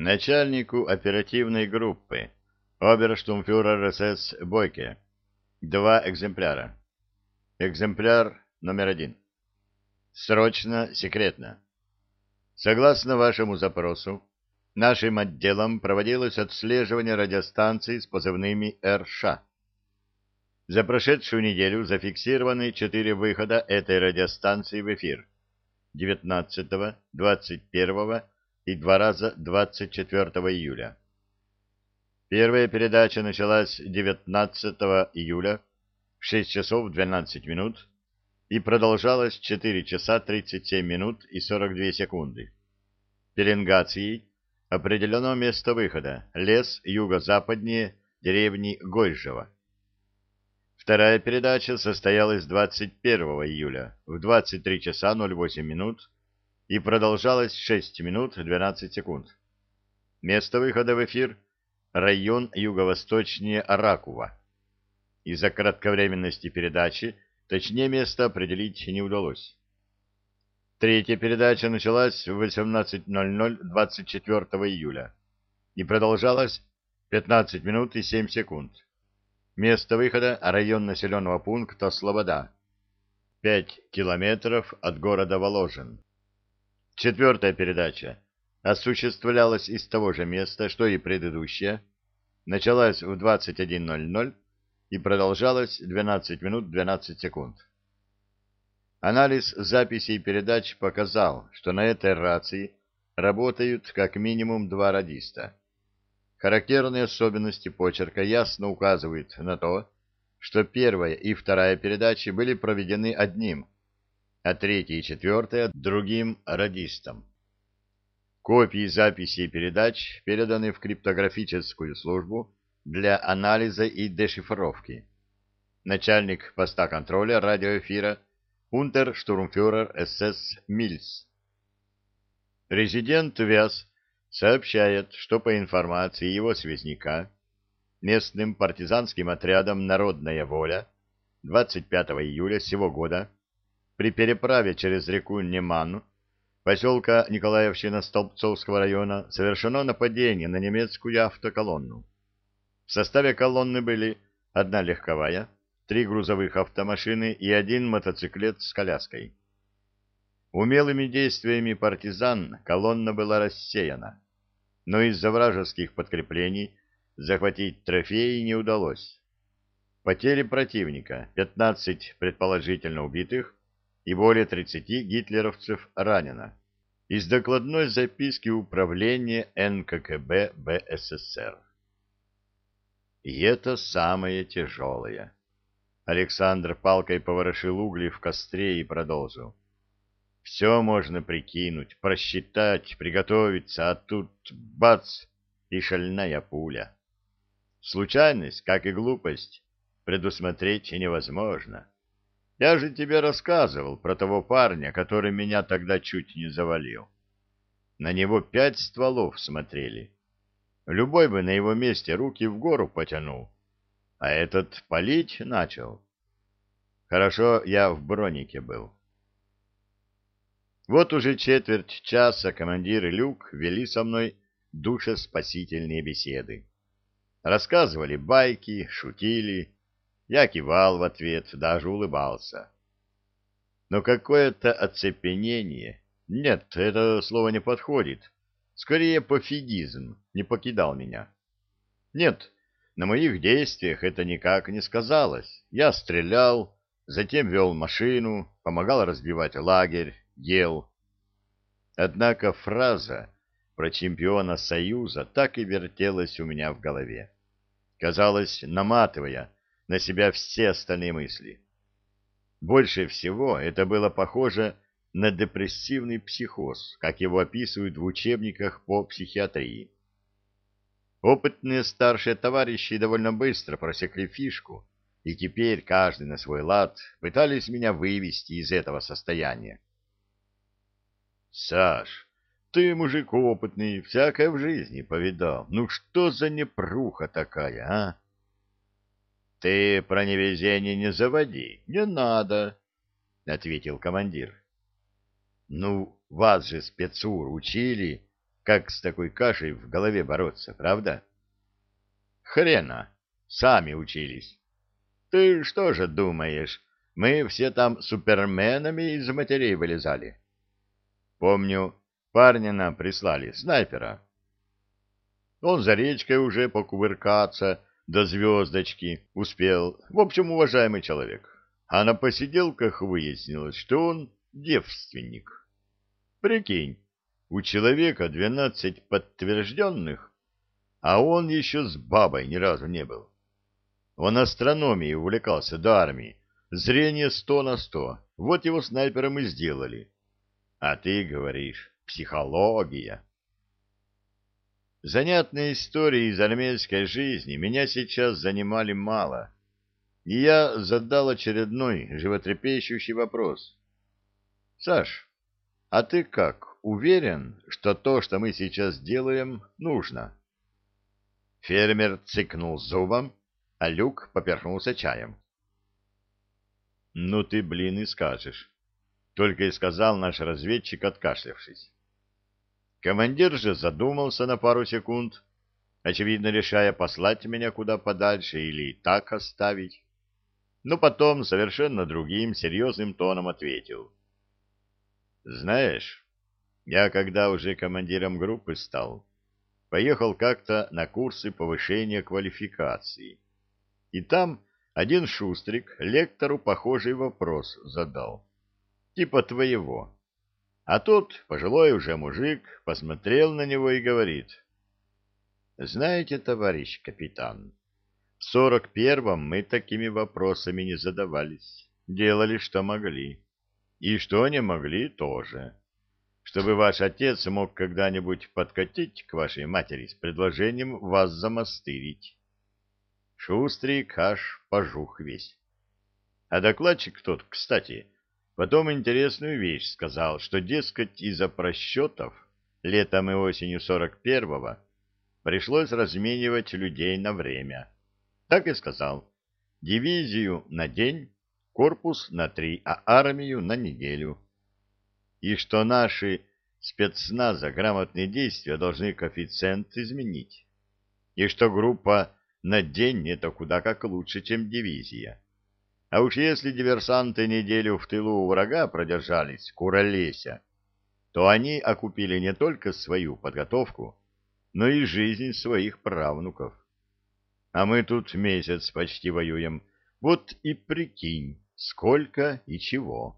Начальнику оперативной группы, оберштумфюрер СС Бойке. Два экземпляра. Экземпляр номер один. Срочно, секретно. Согласно вашему запросу, нашим отделом проводилось отслеживание радиостанций с позывными РШ. За прошедшую неделю зафиксированы четыре выхода этой радиостанции в эфир. 19, 21 и два раза 24 июля. Первая передача началась 19 июля в 6 часов 12 минут и продолжалась 4 часа 37 минут и 42 секунды. Пеленгацией определено место выхода – лес юго-западнее деревни Гойжево. Вторая передача состоялась 21 июля в 23 часа 08 минут и продолжалась 6 минут 12 секунд. Место выхода в эфир – район юго-восточнее Аракува. Из-за кратковременности передачи точнее место определить не удалось. Третья передача началась в 18.00 24 июля и продолжалась 15 минут и 7 секунд. Место выхода – район населенного пункта Слобода, 5 километров от города Воложен. Четвертая передача осуществлялась из того же места, что и предыдущая, началась в 21.00 и продолжалась 12 минут 12 секунд. Анализ записей передач показал, что на этой рации работают как минимум два радиста. Характерные особенности почерка ясно указывают на то, что первая и вторая передачи были проведены одним, а третья и четвертая — другим радистом. Копии записей передач переданы в криптографическую службу для анализа и дешифровки. Начальник поста контроля радиоэфира унтерштурмфюрер СС Мильс. Резидент ВЯЗ сообщает, что по информации его связняка местным партизанским отрядом «Народная воля» 25 июля сего года при переправе через реку Неман поселка Николаевщина Столбцовского района совершено нападение на немецкую автоколонну. В составе колонны были одна легковая, три грузовых автомашины и один мотоциклет с коляской. Умелыми действиями партизан колонна была рассеяна, но из-за вражеских подкреплений захватить трофеи не удалось. Потери противника — 15 предположительно убитых, и более 30 гитлеровцев ранено. Из докладной записки управления НККБ БССР. И это самое тяжелое. Александр палкой поворошил угли в костре и продолжил. Все можно прикинуть, просчитать, приготовиться, а тут бац и шальная пуля. Случайность, как и глупость, предусмотреть невозможно. Я же тебе рассказывал про того парня, который меня тогда чуть не завалил. На него пять стволов смотрели. Любой бы на его месте руки в гору потянул. А этот палить начал. Хорошо, я в бронике был. Вот уже четверть часа командир и Люк вели со мной душеспасительные беседы. Рассказывали байки, шутили, я кивал в ответ, даже улыбался. Но какое-то оцепенение, нет, это слово не подходит, скорее пофигизм не покидал меня. Нет, на моих действиях это никак не сказалось. Я стрелял, затем вел машину, помогал разбивать лагерь, ел. Однако фраза про чемпиона Союза так и вертелась у меня в голове. Казалось, наматывая на себя все остальные мысли. Больше всего это было похоже на депрессивный психоз, как его описывают в учебниках по психиатрии. Опытные старшие товарищи довольно быстро просекли фишку, и теперь каждый на свой лад пытались меня вывести из этого состояния. «Саш, ты мужик опытный, всякое в жизни повидал. Ну что за непруха такая, а?» — Ты про невезение не заводи, не надо, — ответил командир. — Ну, вас же спецур учили, как с такой кашей в голове бороться, правда? Хрена, сами учились. Ты что же думаешь, мы все там суперменами из матерей вылезали? Помню, парня нам прислали, снайпера. Он за речкой уже покувыркаться до звездочки успел. В общем, уважаемый человек. А на посиделках выяснилось, что он девственник. Прикинь, у человека двенадцать подтвержденных, а он еще с бабой ни разу не был. Он астрономией увлекался до армии. Зрение сто на сто. Вот его снайпером и сделали. А ты говоришь, психология. Занятные истории из армейской жизни меня сейчас занимали мало. И я задал очередной животрепещущий вопрос. Саш, а ты как, уверен, что то, что мы сейчас делаем, нужно? Фермер цыкнул зубом, а Люк поперхнулся чаем. «Ну ты, блин, и скажешь», — только и сказал наш разведчик, откашлявшись. Командир же задумался на пару секунд, очевидно решая послать меня куда подальше или так оставить. Но потом совершенно другим серьезным тоном ответил. «Знаешь, я когда уже командиром группы стал, поехал как-то на курсы повышения квалификации» И там один шустрик лектору похожий вопрос задал. Типа твоего. А тот, пожилой уже мужик, посмотрел на него и говорит. Знаете, товарищ капитан, в сорок первом мы такими вопросами не задавались. Делали, что могли. И что не могли, тоже. Чтобы ваш отец мог когда-нибудь подкатить к вашей матери с предложением вас замастырить. Шустрик аж пожух весь. А докладчик тот, кстати, потом интересную вещь сказал, что, дескать, из-за просчетов летом и осенью сорок первого пришлось разменивать людей на время. Так и сказал. Дивизию на день, корпус на три, а армию на неделю. И что наши спецназа грамотные действия должны коэффициент изменить. И что группа на день это куда как лучше, чем дивизия. А уж если диверсанты неделю в тылу у врага продержались, куролеся, то они окупили не только свою подготовку, но и жизнь своих правнуков. А мы тут месяц почти воюем. Вот и прикинь, сколько и чего.